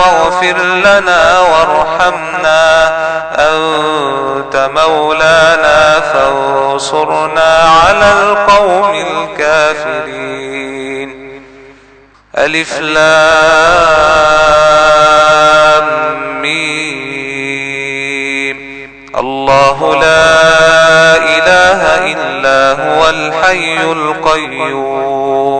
واغفر لنا وارحمنا. أنت مولانا فانصرنا على القوم الكافرين. ألف لام ميم. الله لا إله إلا هو الحي القيوم.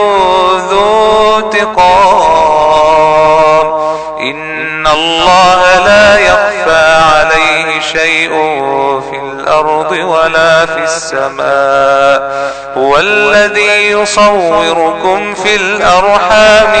انتقام إن الله لا يخفى عليه شيء في الأرض ولا في السماء. هو الذي يصوركم في الأرحام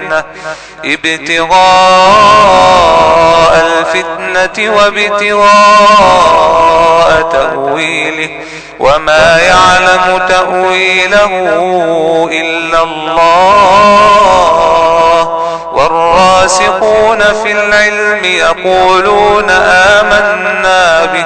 ابتغاء الفتنة وابتغاء تأويله. وما يعلم تأويله إلا الله. والراسخون في العلم يقولون آمنا به.